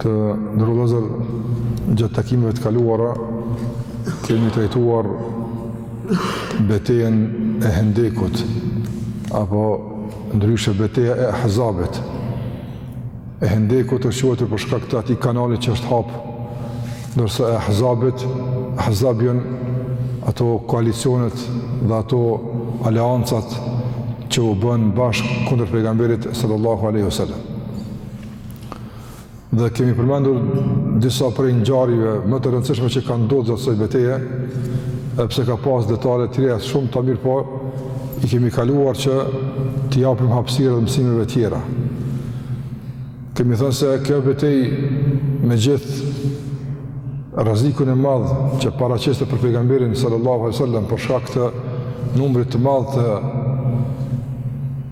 Të nderuar vëllezër, gjatë takimeve të kaluara, kemi trajtuar betejen e hendekut, apo ndryshe beteja e ahzabit. E hendekut është quajtur për shkak të atij kanalit që është hap, ndërsa e ahzabit, ahzab janë, ato koalicionet dhe ato aleancat që u bënë bashkë kundër pejgamberit sallallahu aleyhu sallam. Dhe kemi përmendur disa prej ngjarjeve më të rëndësishme që kanë ndodhur gjatë kësaj beteje, edhe pse ka pas detale të tjera shumta, mirëpo i kemi kaluar që t'i japim hapësirë dhe mësimeve të tjera. Kemi thënë se kjo betejë me gjithë rrezikun e madh që paraqeste për pejgamberin sallallahu alaihi wasallam për shkak të numrit të madh të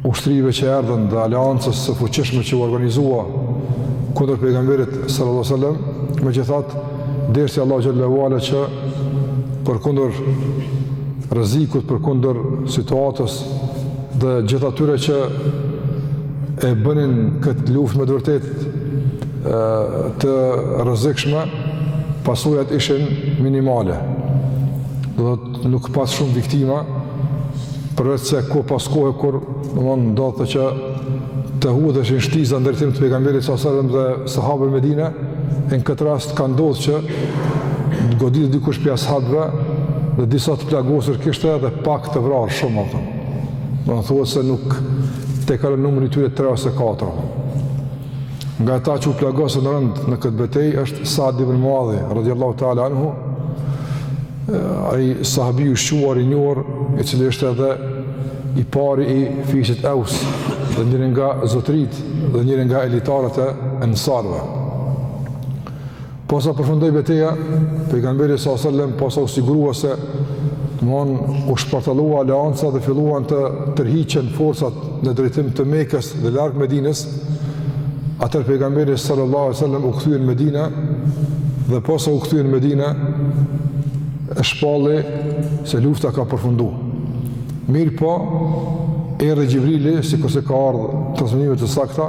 ushtrive që erdhën dhe aleancës së fuqishme që u organizua kundër pejgamberit sallallahu alaihi wasallam megjithatë deshi Allahu xhelle ue ala që përkundër rrezikut përkundër situatës dhe gjithë atyre që e bënin këtë luftë me të vërtetë të rrezikshme, pasojat ishin minimale. Domethënë nuk ka pas shumë viktima, përveçse ka pas kohë kur domthon ndodhte që të hudheshin shtiza në drejtim të pejgamberit sa sallam dhe sahabëve në Medine, në këtë rast ka ndodhë që të goditet dikush prej sahabëve dhe disa të plagosur kishte edhe pak të vrarë shumë ato. Thuhet se nuk tejkalon numri i tyre 3 ose 4. Nga ata që u plagosën rëndë në këtë betejë është Sa'd ibn Muadhi radhiyallahu ta'ala anhu, ai sahabi i shquar i njohur, i cili është edhe i pari i fisit Eus, dhe njëri nga zotëritë dhe njëri nga elitarët e Ensarëve. Posa përfundoi beteja, pejgamberi sa sallam posa u sigurua se domthon u shpartallua aleanca dhe filluan të tërhiqen forcat në drejtim të Mekës dhe larg Medinës, atëherë pejgamberi sallallahu alaihi wasallam u kthye në Medinë dhe posa u kthye në Medinë e shpalli se lufta ka përfundu. Mirëpo, erdh Xhibrili, sikurse ka ardhë në transmetime të sakta,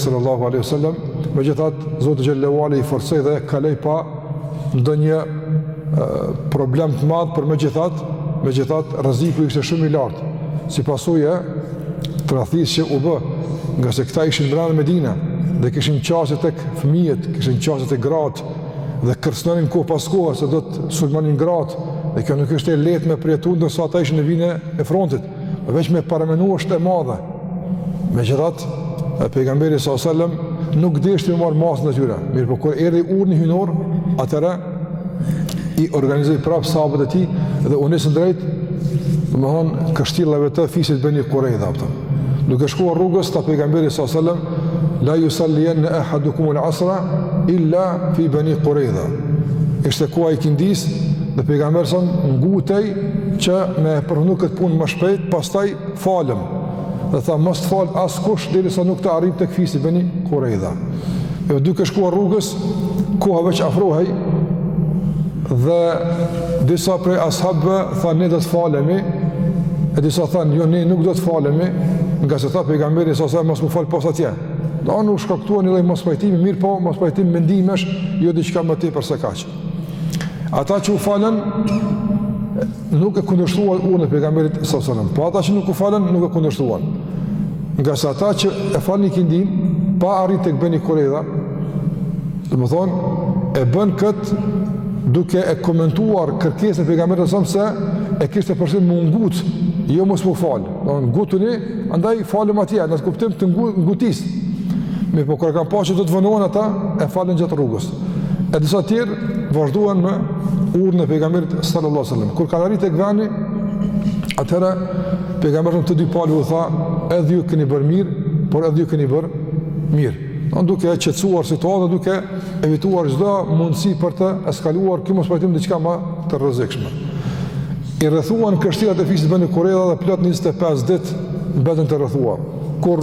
sallallahu alaihi wasallam megjithatë Zoti xhelle ue ala i forcoi dhe kaloi pa ndonjë problem të madh por megjithatë megjithatë rreziku ishte shumë i lartë si pasojë e tradhtisë që u bë ngase këta ishin brenda në Medine dhe kishin qasje tek fëmijët kishin qasje tek gratë dhe kërcënonin kohë pas kohë se do të sulmonin gratë dhe kjo nuk ishte lehtë me përjetu ndërsa ata ishin në vijën e frontit veç me paramenua është e madhe. Megjithatë, pejgamberi s.a.s. nuk deshti me marrë masa ndaj tyre. Mirëpo kur erdhi urdhri hyjnor, atëherë i organizoi prapë as'habët e tij dhe u nisën drejt, domethënë, kështjellave të fisit Beni Kurejdha apo. Duke shkuar rrugës tha pejgamberi s.a.s. La jusal-lijenne ehadukumul asra, illa fi Beni Kurejdha. Ishte koha e ikindisë dhe pejgamberi s.a.s. ngutej që me e përfundu këtë punë më shpejt, pastaj falem, dhe tha, mos të falet askush, derisa nuk të arrijmë tek fisi Beni Kurejdha. E duke shkuar rrugës, koha veç afrohej, dhe disa prej ashabëve thanë, ne do të falemi, e disa thanë, jo, ne nuk do të falemi, ngase tha pejgamberi, s.a.s. mos me u falë pos atje. Domethënë u shkaktua një lloj mospajtimi, mirëpo, mospajtim mendimesh, jo diçka më tepër se kaq. Ata që u falën nuk e kundërshtuan urdhrin e pejgamberit sallallahu alajhi wasallam. Po ata që nuk u falën nuk e kundërshtuan. Ngase ata që e falën ikindinë pa arrit tek Beni Kurayza, domethënë e bënë këtë duke e komentuar kërkesën e pejgamberit sallallahu alajhi wasallam se e kishte për synim me u ngut, jo mos me u fal. Domethënë ngutuni, andaj falemi atje, në kuptim të ngutisë. Mirëpo kur e kanë pa që do të vonohen ata e falën gjatë rrugës. E disa të tjerë vazhduan me urdhrin e pejgamberit sallallahu alaihi wasallam. Kur kanë arritur tek vendi, atëherë pejgamberi të dy palëve u tha, edhe ju keni bërë mirë, por edhe ju keni bërë mirë. Duke e qetësuar situatën, duke evituar çdo mundësi për të eskaluar ky mospajtim në diçka më të rrezikshme. I rrethuan kështjellat e fisit Beni Kurejdha dhe plot 25 ditë mbetën të rrethuar. Kur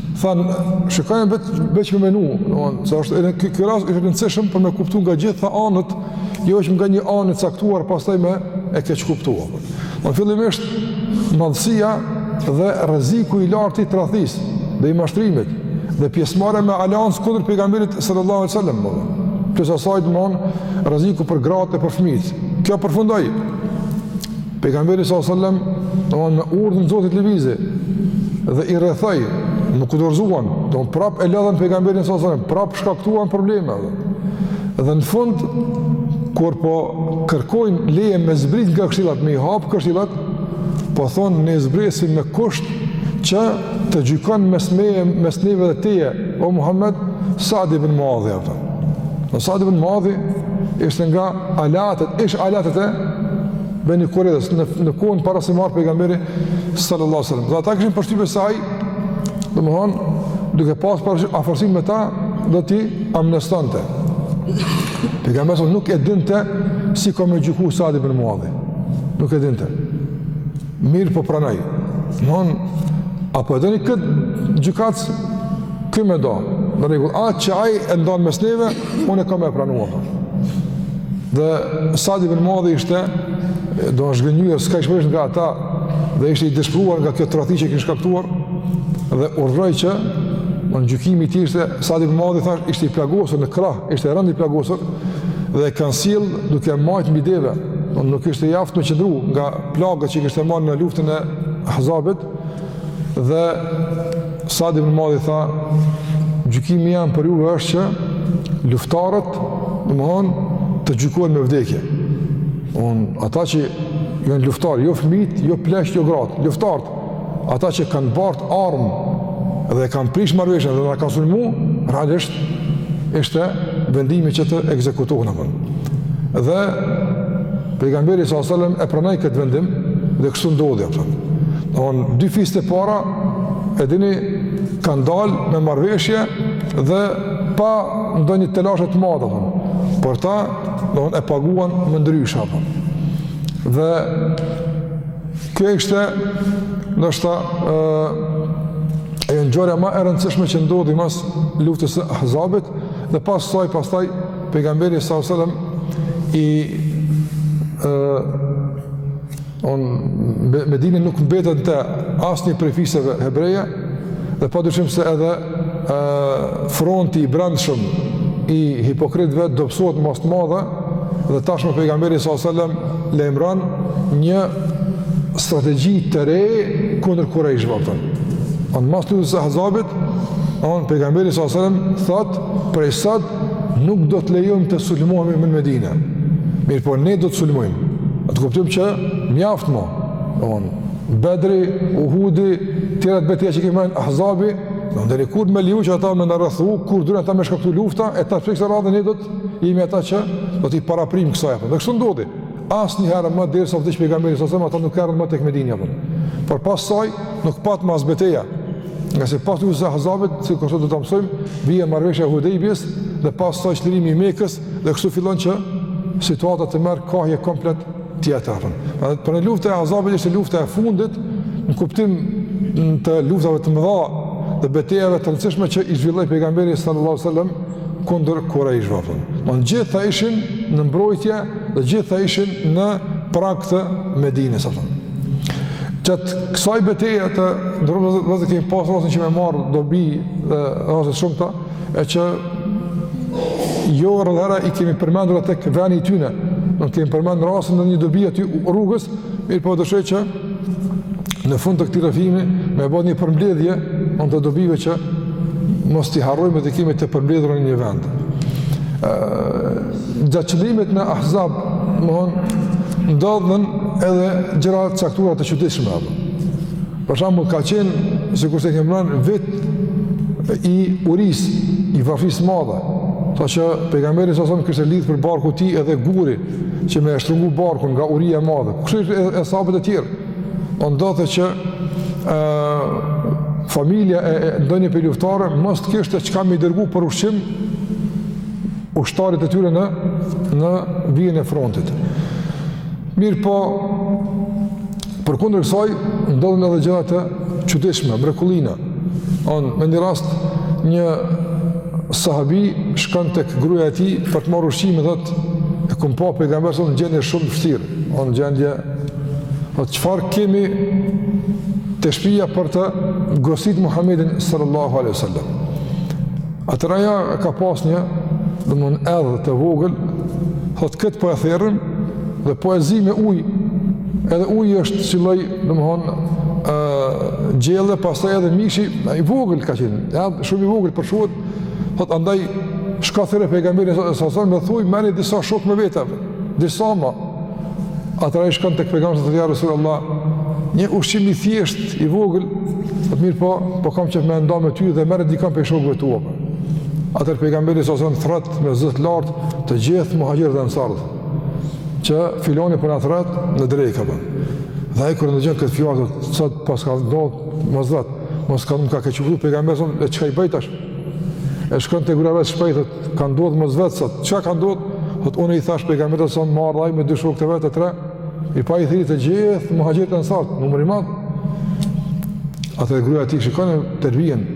Thanë, shikoni veç, veç me menu, domethënë, se është, edhe ky rast është i rëndësishëm për me kuptu nga të gjitha anët, jo veç nga një anë e caktuar, pastaj me e keqkuptu. Domethënë fillimisht, madhësia dhe rreziku i lartë i tradhtisë dhe i mashtrimit dhe pjesëmarrja me aleancë kundër pejgamberit sallallahu alejhi sallam, pastaj domethënë rreziku për gratë e për fmijtë. Kjo përfundoi, Pejgamberi sallallahu alajhi wasallam, domethënë me urdhrin e Zotit lëvizi dhe i rrethoi, nuk u dorëzuan, domethënë prap e lodhën pejgamberin sallallahu alajhi wasallam, prap shkaktuan probleme. Dhe në fund kur po kërkojnë leje me zbrit nga kështjellat, me i hap kështjellat, po thonë ne zbresim me kusht që të gjykojë mes meje, mes neve dhe teje, o Muhammed, Sa'd ibn Muadhi, apo jo. Sa'd ibn Muadhi, ishte nga aleatët, ish aleatët e Beni Kurejdhës, në, në kohën para se me ardh pejgamberi sallallahu sallam. Dhe ata kishin përshtypjen se ai, domethënë, duke pas parasysh afërsinë me ta, do t'i amnistonte. Pejgamberi sallallahu nuk e dinte si ka me gjyku Sa'd ibn Muadhi. Nuk e dinte. Mirë po pranoj. Mon a po e doni kët gjykatës kë më do. Në rregull, atë që ai e ndon mes neve, unë kam me pranuar. Dhe Sadi ibn Muadhi ishte don i zhgënjyer skajshmërisht nga ata dhe ishte i dëshpëruar nga kjo tradhti që kishin shkaktuar dhe urdhëroi që në gjykimi i tij ishte Sadi ibn Muadhi thash ishte i plagosur në krah, ishte rënd i plagosur dhe e kanë sill duke majtë mbi deve, nuk ishte i aftë me qëndru nga plagët që kishte marrë në luftën e Ahzabit dhe Sadi ibn Muadhi tha gjykimi jem për ju është që luftarët domethonë të gjykohen me vdekje on ata që janë luftarë jo fmit, jo pleqt, jo gratë luftarët ata që kanë bart armë dhe kanë prish marrëveshjen dhe na kanë sulmu, realisht ishte vendimi që të ekzekutohen apo. Dhe pejgamberi sa selam e pranoi këtë vendim dhe kështu ndodhi apo. Don dy fiset e para e dini kanë dal me marrëveshje dhe pa ndonjë telashe të madhe apo. Por kta don e paguan më ndryshe apo. Dhe Kjo ishte ndoshta ë ngjarja ma e rëndësishme që ndodhi mas luftës së Ahzabit dhe pas saj pastaj pejgamberi sa selam i ë on në Medine nuk mbetet të asnjë prej fiseve hebreje dhe padyshim se edhe fronti i brendshëm i hipokritëve dobësohet masë të madhe dhe tashmë pejgamberi sa selam lajmëron një strategji të re kundër kurajshëve apo. On mas luftës së Ahzabit, on pejgamberi sa selam thot prej sot nuk do të lejojmë të sulmohemi në Medinë. Mirpo ne do të sulmojmë. Atë kuptim që mjaft më. On Bedri, Uhudi, tjerat beteja që kemi Ahzabi, don deri kur me leju që ata me na rrethu, kur duan ata me shkaktu lufta, e tash kësaj radhe ne do të jemi ata që do t'i paraprim kësaj apo. Dhe kështu ndodhi. Asnjëherë më deri sa vdiq pejgamberi sa sa ata nuk erdhën më tek Medinja apo. Por pas saj nuk pat më as beteja. Nga se pas luftës së Ahzabit, si kështu do të mësojmë, vije marrëveshja e Hudejbijes dhe pas saj çlirimi i Mekës dhe kështu fillon që situata të merr kahje komplet tjetër apo. Pra on lufta e Ahzabit ishte lufta e fundit në kuptim të luftave të mëdha dhe betejave të rëndësishme që i zhvilloi pejgamberi sallallahu alajhi wasallam kundër Qurayshve. Të gjithta ishin në mbrojtje dhe gjithta ishin në prag të Medinës apo. Gjatë kësaj beteje të nderuar vllezër kemi pas rastin që me marrë dobi dhe raste të shumta, e që jo rrallëherë i kemi përmendur ato tek vendi i tyne, ne kemi përmendur rastin, ndonjë dobi gjatë rrugës, mirëpo dëshoj që në fund të këtij rrëfimi me bo edhe një përmbledhje të atyre dobive që mos t'i harrojme t'i kemi të përmbledhura në një vend. Gjatë qëndrimit në Ahzab, domethënë, ndodhën edhe gjëra të caktuara të çuditshme, Për shembull ka qenë sikurse kemi thënë vit i urisë, i varfërisë së madhe, saqë pejgamberi s.a.v.s. kishte lidh për barku të tij edhe gur që me shtrëngu barkun nga uria e madhe. Kështu edhe sahabët e tjerë. Po ndodhte që ë familja e, e ndonjë prej luftëtarëve mos të kishte çka me i dërgu për ushqim ushtarit të tyre në në vijën e frontit. Mirëpo, Përkundër kësaj, ndodhnin edhe gjëra të çuditshme, mrekullina. Domethënë në një rast një sahabi shkon tek gruaja e tij për të marrë ushqim dhe thotë e kam pa pejgamberin s.a.v.s. në gjendje shumë të vështirë. Domethënë në gjendje, thotë çfarë kemi te shpija për të gostit Muhammedin sallallahu alaihi wasallam. Atëherë ajo ka pas një domethënë edh të vogël, thot këtë po e therim dhe po e zimë me ujë. Edhe uji është si lloj, domthon, ë gjelle, pastaj edhe mishi i vogël ka qenë. Po, shumë i vogël për shkak thot andaj shko thirre pejgamberin s.a.v.s. dhe thuj merri disa shok me vete. Disa ma. Atëherë ai shkon tek pejgamberi sallallahu alaihi wasallam, ja Rasulullah. Një ushqim i thjeshtë, i vogël, thot mirëpo, po kam qejf me nda me ty dhe merr dikon prej shokëve tu. Atëherë pejgamberi sallallahu alaihi wasallam thërret me zo të lartë të gjithë muhaxhirët dhe ansarët. që filani po na thërret në drekë, po. Dhe ai kur ndëgjon këtë fjalë, thotë paska ndodh mos vet, mos ka më ka keqkuptuar pejgamberi, e çka me bo tash? E shkon te gruaja shpejt, thotë ka ndodh mos vet sot. Çka ka ndodhur? Po unë i thash pejgamberit s.a.v.s. me ardh ai me dy shokë të vet a tre, ai po i thirri të gjithë muhaxhirët e ensarët, numri i madh. Atëherë gruaja e tij shikon, po vijnë.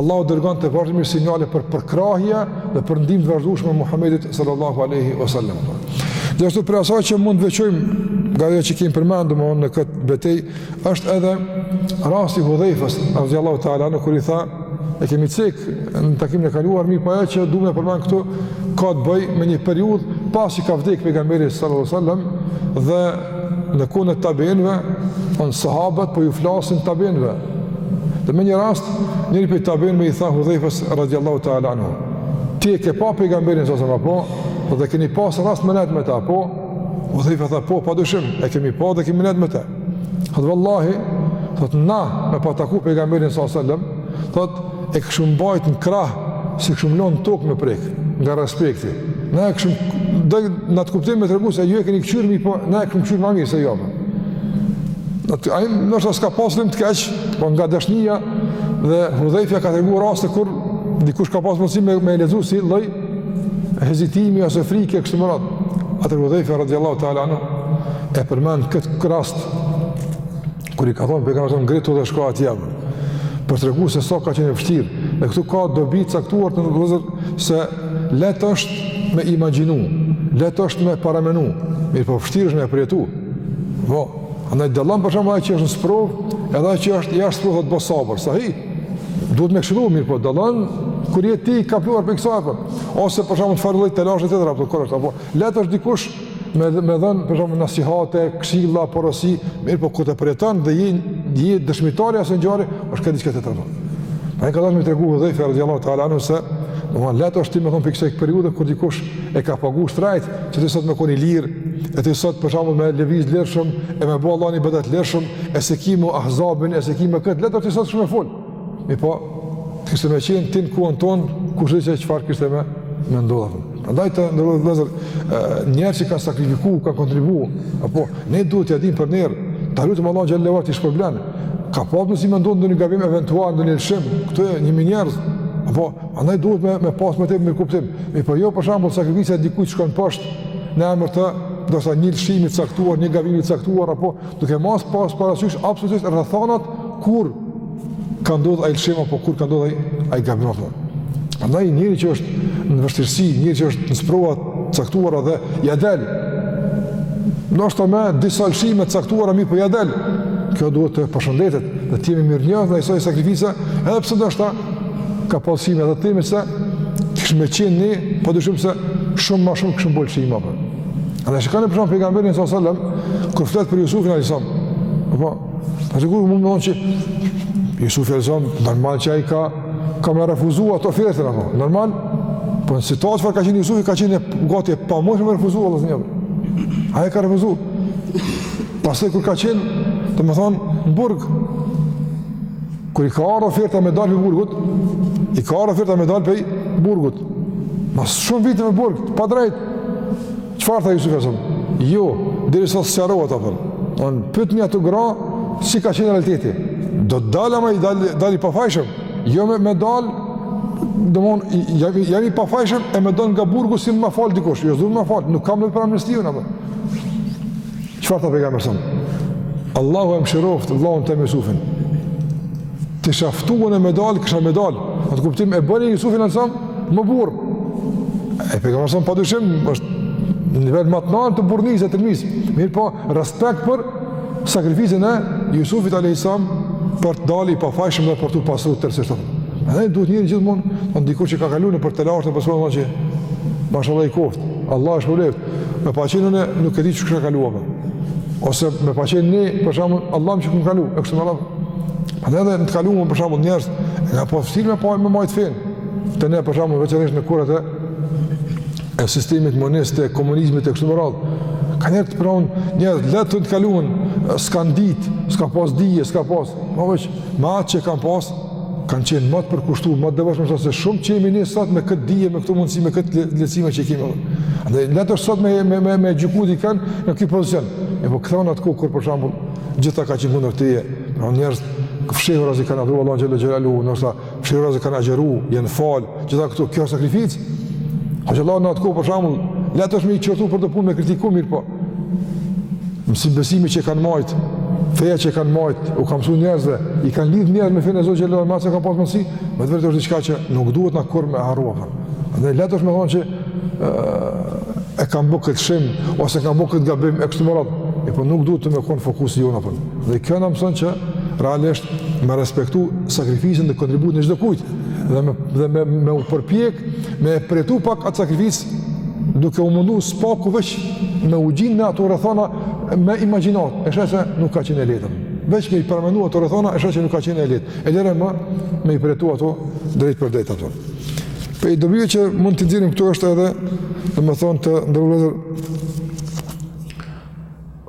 Allahu dërgonte vazhdimisht sinjale për përkrahje dhe për ndihmë të vazhdueshme Muhamedit sallallahu alaihi wasallam. Gjithashtu prej asaj që mund të veçojmë nga ajo që kemi përmendur domethënë në këtë betejë, është edhe rasti i Hudhejfës radhiyallahu ta'ala anhu kur i tha e kemi cek në takimin e kaluar mirëpo ajo që du me e përmend këtu ka të bëjë me një periudhë pasi ka vdek pejgamberi sallallahu alaihi wasallam dhe Në kohën e tabiinëve, domethënë sahabët po ju flasin tabiinëve. Dhe në një rast, njëri prej tabiinëve i tha Hudhejfës radiallahu ta'ala anhu. Ti e ke pa pejgamberin s.a.v.s., po, dhe keni pas rast me nejt me ta po, Hudhejfe tha po, pa dyshim, e kemi pa dhe kemi nejt me ta. Thotë vallahi, thot, na me pas taku pejgamberin s.a.v.s., thot, e kishim mbajt në krah, s'e kishim lon në tokë me prek, nga respekti. Na e kishim, dhe në atë kuptim me tregu se ju e keni këqyrë mi, po na e kishim këqyrë ma mirë se ju. Ai ndoshta s'ka pas qëllim të keq, po nga dashnia dhe Hudhejfja ka tregu raste kur dikush ka pas mundësi me, me lexu si lloj hezitimi ose frike kështu me radhë. Atëherë Hudhejfja radiallahu ta'ala anhu e përmend këtë rast Kur i ka thonë pejgamberi sa ngritu dhe shko atje. Për tregu se sa ka qenë e vështirë. Dhe këtu ka dobi të caktuara të nderuar vëllezër se leht është me imagjinu, leht është me paramenu, mirëpo vështirë është me përjetu. Po, andaj dallon për shembull ai që është në sprovë, edhe ai që është jashtë sprovës të bëj sabër, sahi. Duhet me këshillu mirëpo dallon kur je ti kapluar prej kësaj apo ose për shembull çfarë lloj të lashë të tjera apo kur është apo leht është dikush me me dhën për shembull nasihate, këshilla, porosi, mirëpo kur e përjeton dhe je je dëshmitar i asaj ngjarje, është krejt diçka tjetër. Pra ai ka dashur me tregu Hudhejfja radiallahu Teala anhu se domethon leht është ti me thon pej kësaj periudhe kur dikush e ka paguar shtrajt, që ti sot me kon i lir, e ti sot për shembull me lëviz lirshëm e me bo Allahun ibadet lirshëm, e s'e ki mu Ahzabin, e s'e ki mu kët, leht ti sot shumë me fol. Mirëpo, kishe me qenë ti në kohën tonë, kush e di se çfarë kishte me, me ndodh. Andaj të nderuar vëllezër, njerëz që kanë sakrifiku, kanë kontribu, apo, ne duhet t'ia dim për nder, ta lutim Allahun xhele ve ala t'i shpërblen, ka mundësi me ndodh ndonjë gabim eventual, ndonjë lëshim, krejt jemi njerëz, apo, andaj duhet me, me pas mirëkuptim, mirëpo jo për shembull sakrifica e dikujt shkon poshtë, në emër të, do sa një lëshimi të caktuar, një gabimi të caktuar, apo, Duke mos pas parasysh absolutisht rrethanat kur ka ndodhur ai lëshim apo kur ka ndodhur ai ai gabim apo. Andaj njeri që është në vështirësi, njeri që është në sprova të caktuara dhe ja del. Ndoshta me disa lëshime caktuara mirëpo ja del. Kjo duhet të përshëndetet dhe të jemi mirënjohës ndaj kësaj sakrifice, edhe pse ndoshta ka pas lëshime edhe të themi se t'kishim qenë ne, pa dyshim se shumë ma shumë kishim bo lëshime apo. Dhe shikoni për shembull pejgamberin sa sallam, kur flet për Jusufin alejhi selam, apo, tash dikush mund me thonë që Jusufi alejhi selam, normal që ai ka, ka me refuzu atë ofertën, apo, normal, po në situatë që ka qenë Jusufi, ka qenë gati e pamujshme me refuzu, Allah zë njëmë, ai ka refuzu, pastaj kur ka qenë, domethonë, në burg, kur i ka ardh oferta me dalë prej burgut, i ka ardh oferta me dalë prej burgut, mas shumë viteve n'burg, pa drejt, Çfarë tha Jusufi alejhi selam? Jo, derisa sqarohet, thon, pyetni ato gra si ka qenë realiteti. Do të dal ama dal, dal i pafajshëm. Jo me me dal domon jam jam i pafajshëm e me dal nga burgu si me m'fal dikush. Jo, s'du me m'fal, nuk kam nevojë për amnisti unë apo. Çfarë tha pejgamberi sa? Allahu e mëshiroft vllaun tim Jusufin. T'isha ftu unë me dal, kisha me dal. Atë kuptim e bëri Jusufin sa më burr. E pejgamberi sa padyshim është në nivel më të lartë të burrnisë e trimnisë. Mirëpo, respekt për sakrificën e Jusufit alejhi selam për të dalë i pafajshëm dhe për t'u pastru tërësisht. Edhe duhet njeri gjithmonë, po dikush që ka kaluar nëpër të tilla sprova. Mashallah i koft. Allahu e shpërbleft. Me pas qenë unë nuk e di çka kaluam. Ose me pas qenë ne, për shembull, Allahu që më kalu, e kështu me radhë. Edhe, edhe në të kaluarën për shembull njerëz, e kanë pas vështirë me e, me e majt fenë. Të ne për shembull veçanërisht në kohërat e e sistemit monist të komunizmit e kështu me radhë. Ka njerëz të pranon njerëz lehtë, në të kaluarën, s'kan ditë, s'ka pas dije, s'ka pas. Ma veç, me atë që kanë pas, kanë qenë ma të përkushtu, ma të devotshëm sot se shumë që jemi ne sot me këtë dije, me këto mundësi, me këto lehtësime që kemi. Andaj lehtë është sot me me me, me gjyku dikan në këtë pozicion. E po kthehu në atë kohë kur për shembull, gjitha kanë qenë kundër teje. Pra njerëz fshehurazi e kanë adhuru Allahun xhel-le xhelaluhu, ndoshta fshehurazi kanë agjëru, janë fal, gjitha këto kjo sakrificë. Hoxhallarët në atë kohë për shembull, lehtë është me i qortu për do punë, me i kritiku, mirëpo. Mësimi, besimi që kanë majtë, feja që kanë majtë, ua kanë mësu njerëzve, i kanë lidh njerëzit me fenë e Zotit xhel-le xhelaluhu, aq sa kanë pasë mundësi, me të vërtë është diçka që nuk duhet na kurrë me harru. Dhe lehtë është me thonë që e, e kanë bo këtë lëshim, ose kanë bo këtë gabim, e kështu me radhë, e po nuk duhet aty me konë fokusi jonë pra. Dhe kjo na mëson që realisht me respektu sakrificën dhe kontributin e çdokujt, dhe me, dhe me, me u përpjekë, Me e përjetu pak atë sakrificë, duke u mundu së paku veç me u gjinë në ato rrethana me imagjinatë, e sheh se nuk ka qenë e lehtë. Veç me i paramendu ato rrethana, e sheh se nuk ka qenë e lehtë. E lëre më me i përjetu ato drejtpërdrejt ato. Prej dobive që mund t'i nxjerrim këtu është edhe, domethënë të nderuar vëllezër,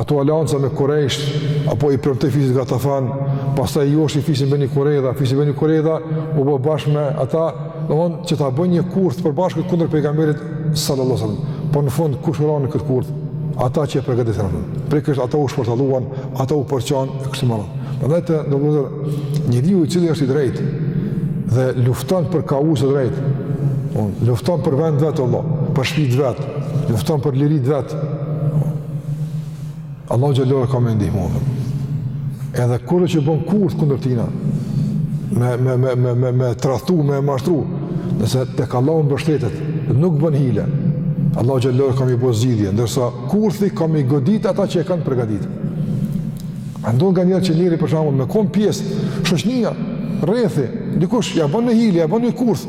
Ato aleanca me Kurejsh, apo i premtoi fisit Gatafan, pastaj e joshi fisin Beni Kurejdha, fisin Beni Kurejdha, u bë bashkë me ata, domethënë që ta bëjnë një kurth të përbashkët kundër pejgamberit sallallahu sallam. Po në fund, kush ra në këtë kurth? Ata që e përgatitën atë. Pra kështu ata u shpartalluan, ata u përçanë, e kështu me radhë. Andaj të nderuar vëllezër, njeriu i cili është i drejtë dhe lufton për kauzë të drejtë, lufton për vend t'vet, Allah, për shpi t'vet, lufton për liri t'vet, Allahu xhel-le xhelaluhu ka me i ndihmu edhe. Edhe kur që bon kurth kundër tina, me, me, me, me, me, me tradhtu, me mashtru, nëse tek Allahu mbështetet, nuk bën hile. Allahu xhel-le xhelaluhu ka me i bo zgjidhje, ndërsa kurthi ka me i godit ata që e kanë pregadit. Ndodh nganjëherë që njeri për shembull me kon pjesë, shoqënia, rrethi, dikush ja bën një hile, ja bën një kurth.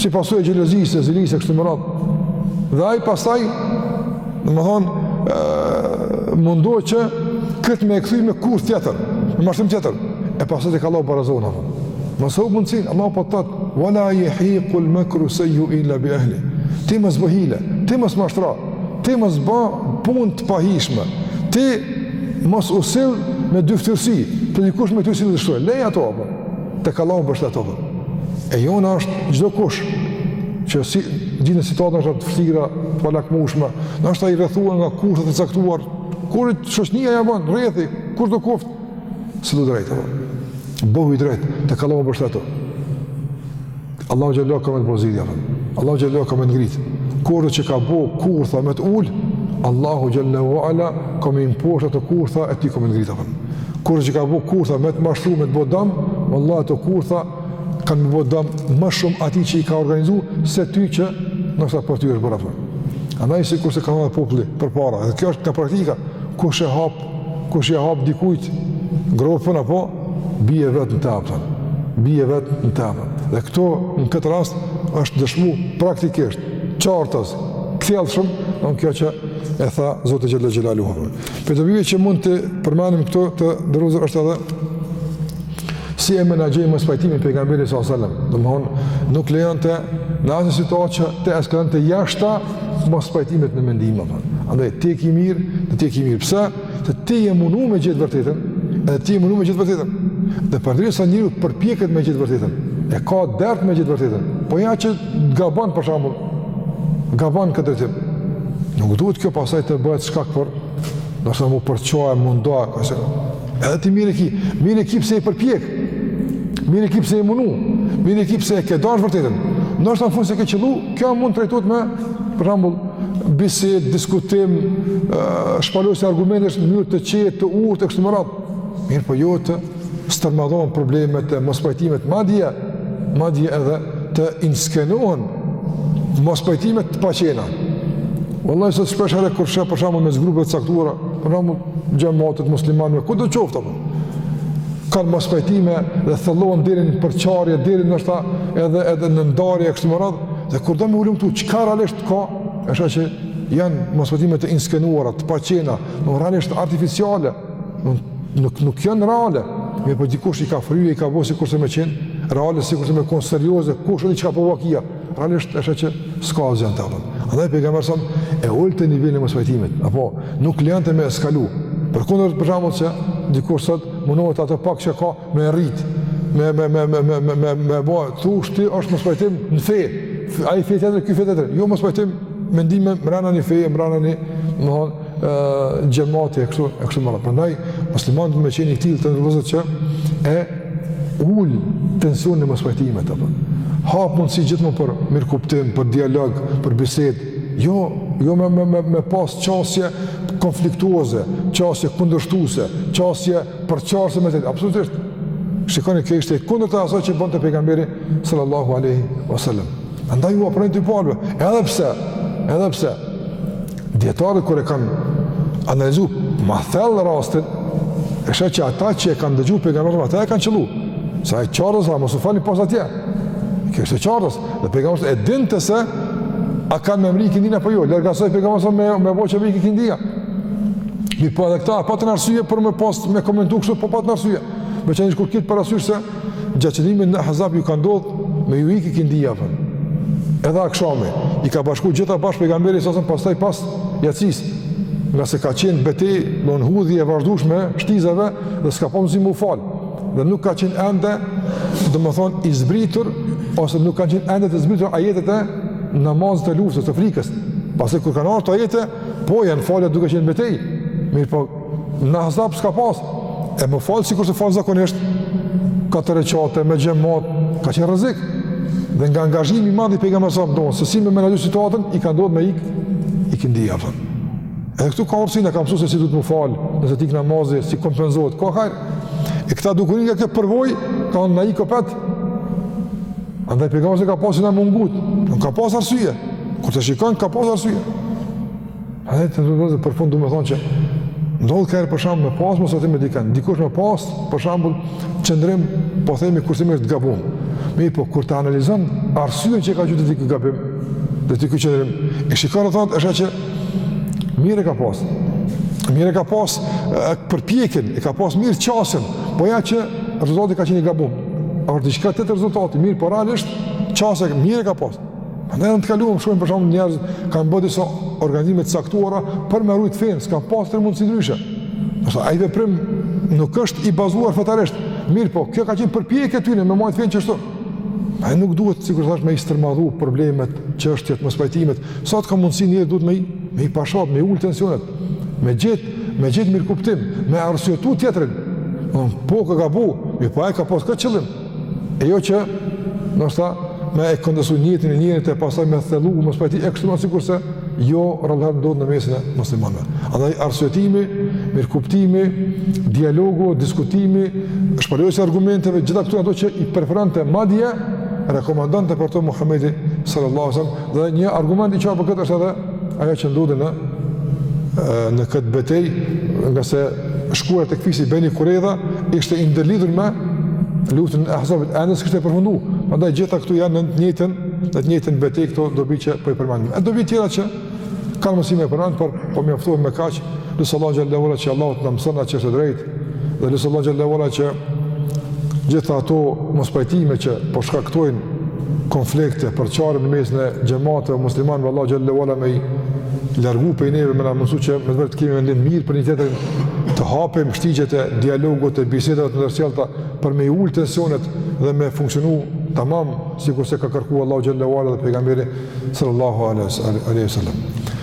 Si pasojë e xhelozisë, zilisë kështu me radhë. Dhe ai pastaj domthon mundohet që këtë me e kthy me kurth tjetër, me mashtrim tjetër. E pastaj tek Allahu barazohen. Mos u mundsin, Allahu po thot, "Wala yahiqul makru sayyu illa bi ahli." Ti mos bë hile, ti mos mashtra. Ti mos bë punë të pahijshme. Ti mos u sill me dyftyrsi, po dikush me ty sillet ashtu. Lej ato apo. Tek Allahu mbështetu. E jona është çdokush që gjindet në situata ndoshta të vështira, të palakmushme, ndoshta i rrethuar nga kushtet e caktuara, kur shoqnia ja bon, rrethi, kushdo qoftë, sillu drejt, bëhu i drejtë, tek Allahu mbështetu. Allahu xhallahu ka me të bo zgjidhje, jafën. Allahu xhallahu ka me të ngrit. Kushdo që ka bo kurtha me të ul, Allahu xhallahu ala ka me i mposht ato kurtha e ty ka me të ngrit, jafën. Kushdo që ka bo kurtha me të mashtru, me të bo dam, vallahi ato kurtha kanë me bo dam ma shumë atij që i ka organizu, se ty që ndoshta për ty është bërë, jafën. Andaj sikurse ka thanë populli përpara, edhe kjo është nga praktika, kush e hap kush ja hap dikujt gropën apo bie vetë në të apo, bie vetë në të apo. Dhe këtu, në këtë rast, është dëshmu praktikisht, qartas, kthjellshëm, domthon kjo që e tha Zoti xhel-le xhelaluhu. Prej dobive që mund t'i përmendim këtu të nderuar vëllezër është edhe si e menaxhoi mospajtimin pejgamberi sallallahu alajhi wasallam. Domthon nuk lejonte në asnjë situatë që të eskalonte jashta mospajtimet në mendim apo. Andaj ti ke mirë, edhe ti ke mirë. Pse? Edhe ti je mundu me gjet vërtetën, edhe ti je mundu me gjet vërtetën. Dhe përderisa njeriu përpjeket me gjet vërtetën, e ka dert me gjet vërtetën, po ja që gabon për shambull, gabon në këtë drejtim. Nuk duhet kjo pastaj të bëhet shkak për, për shembull përçarje e mundua, këse, Edhe ti mirë e ki, mirë e ki pse je përpjek, mirë e ki pse je munu, mirë e ki pse e ke dash vërtetën. Ndoshta në fund s'e ke qëllu, kjo mund të trajtohet me, për shambull, bisedë, diskutim, shpalosje argumentesh në mënyrë të qetë, të urtë, e kështu me radhë. Mirëpo jo të stërmadhohen problemet e mospajtimet, madje, madje edhe të inskenohen mospajtimet të paqena. Wallahi sot shpeshherë kur shef për shembull mes grupeve të caktuara, për shembull xhematet e muslimanëve kudo qoftë apo kanë mospajtime dhe thellohen deri në përçarje deri ndoshta edhe edhe në ndarje kështu me radhë dhe kur do me hulumtu çka realisht ka e sheh që janë mospajtime të inskenuara të paqena nuk realisht artificiale nuk nuk janë reale mirëpo dikush i ka fryrë i ka bo sikurse me qenë reale sikurse me kon serioze kush e di çka po vakia Realisht është që s'ka asgjë në tavën. Andaj pejgamberi sa e ulte nivelin e mospajtimit, apo nuk lejonte me eskalu. Përkundër për shembull se dikush sot mundohet ato pak që ka me rrit, me me me me me me me me bo thu ti është mospajtim në fe. Ai fe tjetër, ky fe tjetër. Jo mospajtim mendime brenda një feje, brenda një, domthon, xhamati e kështu e kështu me radhë. Prandaj muslimani duhet me qenë i tillë të dallohet që e ul tensionin e mospajtimit apo hap mundësi gjithmonë për mirëkuptim, për dialog, për bisedë. Jo, jo me me me, me pas qasje konfliktuoze, qasje kundërshtuese, qasje përçarëse me të. Absolutisht. Shikoni kjo ishte e kundërta e asaj që bënte pejgamberi sallallahu alaihi wasallam. Andaj ua pranoi dy palëve, edhe pse, edhe pse Dijetarët kur e kanë analizu ma thellë rastin, është që ata që e kanë dëgju pejgamberin, ata e kanë qëllu. Se e qartë, a mos u falni pos atje. Kjo është e qartë. Dhe pejgamberi e dinte se, a kanë me mrri ikindinë apo jo, larg asaj pejgamberi, me, me bo që mrri ikindia. Mirëpo edhe këta, a patën arsye për me pas me komentu kështu, po patën arsye. Meqenëse kur ki parasysh se, gjatë qëndrimit në Ahzab ju ka ndodhur me ju ikë ikindia apo edhe akshami i ka bashku gjitha bashkë pejgamberi sa son pastaj pas jacisë ngase ka qenë betejë, hudhje e vazhdushme e shtizave dhe s'ka pas mundësi m'u fal dhe nuk ka qenë ende domethënë i zbritur ose nuk ka qenë ende të zbritura ajetet e namazit e luftës të frikës pastaj kur kanë ardh ato ajete po janë falë duke qenë betejë mirëpo Në Ahzab s'ka pas, e m'u falë sikurse falë zakonisht, katër reqate, me xhemat, ka qenë rrezik. Dhe nga angazhimi i madh i pejgamberit sa përdojnë, se si me menaxhu situatën, i ka ndodhë me ik ikindia. Edhe këtu ka urtësi, na ka mësu se si duhet m'u falë, nëse t'ik namazi, si kompenzohet, ka hajr. E këta duke u nis nga kjo përvojë, ka me na ikë prapë. Andaj pejgamberi ka pasin e mungut, nuk ka pas arsye, kur ta shikon, ka pas arsye. A dhe të të të të për fund domethënë që ndodhë kaher për shembull me pasë mospajtim me dikën, dikush me pasë, për shembull, qëndrim, po themi kushtimisht të gabun. Mirëpo, kur ta analizon arsyen që e ka çu te ky gabim, dhe te ky qëndrim, e shikar të thotë, është që mirë e ka pasë, mirë e ka pasë përpjekjen, e ka pasë mirë qasjen, po ja që rezultati ka qenë i gabun. A është diqka tjetër rezultati, mirëpo realisht, qasjen e mirë ka pasë. Andaj në të kaluarën shumë për shembull njerëz kanë bërë disa organizime të caktuara për me rujt fenë, s'kanë pas tjetër mundësi ndryshe. Ndoshta ai veprim nuk është i bazuar fetarisht, mirëpo, kjo ka qenë përpjekje e tyne me majtë fenë kështu. Andaj nuk duhet, sikur thashë, me i stërmadhu problemet, çështjet, mospajtimet, sa të ka mundësi njeri duhet me i, me i pashat, me i ulë tensionet, me gjetë, me gjetë mirëkuptim, me arsyetu tjetrin, po ka gabu, mirëpo e ka pas këtë qëllim, E jo që, ndoshta me e kontestu nijetin e njërit e pastaj me thellu mospajtimin, e kështu ma sikurse, jo rrallëherë ndodh në mesin e muslimanve. Andaj, arsyetimi, mirëkuptimi, dialogu, diskutimi, shpalosja e argumenteve, gjitha këto ato që i preferonte madje, rekomandonte për to Muhammedi sallallahu alejhi sallam, dhe një argument i qartë për këtë është edhe ajo që ndodhi në në këtë betejë, ngase shkuarja tek fisi Beni Kurejda ishte e ndërlidhur me luftën e Ahzabit, ende s'kishte përfundu. Prandaj gjitha këto janë në të njëjtën, në të njëjtën betejë këto dobi që po i përmendim. E dobi tjera që kanë mësime për anë, por po mjaftohem me kaq, lus Allahun xhelle ve ala që Allahu të na mëson atë që është e drejtë, Dhe lus Allahun xhelle ve ala që gjitha ato mospajtime që po shkaktojnë konflikte, përçarje në mesin e xhematit e muslimanëve Allahu xhelle ve ala me i largu prej neve me na mundësu që me të vërtetë të kemi mendim mirë për njëri-tjetrin të hapim shtigjet e dialogut e bisedave të ndërsjellta për me i ulë tensionet dhe me funksionu tamam sikurse ka kërku Allahu xhelle ve ala dhe pejgamberi sallallahu aleyhi sallam